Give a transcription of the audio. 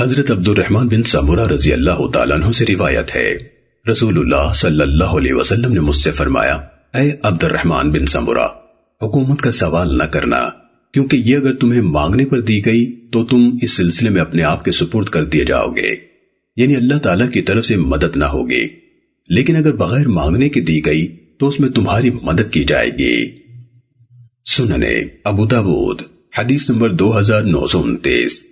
حضرت عبد الرحمن بن سمورہ رضی اللہ تعالیٰ عنہ سے روایت ہے۔ رسول اللہ صلی اللہ علیہ وسلم نے مجھ سے فرمایا، اے عبد الرحمن بن سمورہ حکومت کا سوال نہ کرنا، کیونکہ یہ اگر تمہیں مانگنے پر دی گئی تو تم اس سلسلے میں اپنے آپ کے سپورٹ کر دیے جاؤ گے۔ یعنی اللہ تعالیٰ کی طرف سے مدد نہ ہوگی۔ لیکن اگر بغیر مانگنے کی دی گئی تو اس میں تمہاری مدد کی جائے گی۔ سننے ابو داود، حدیث نمبر دو ہزار نو سو انتیس۔